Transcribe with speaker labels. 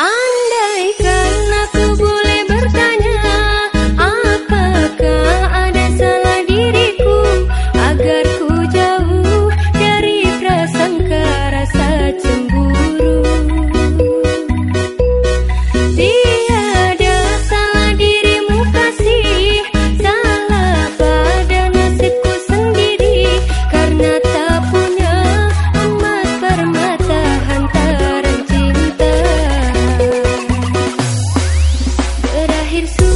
Speaker 1: Ah, akhir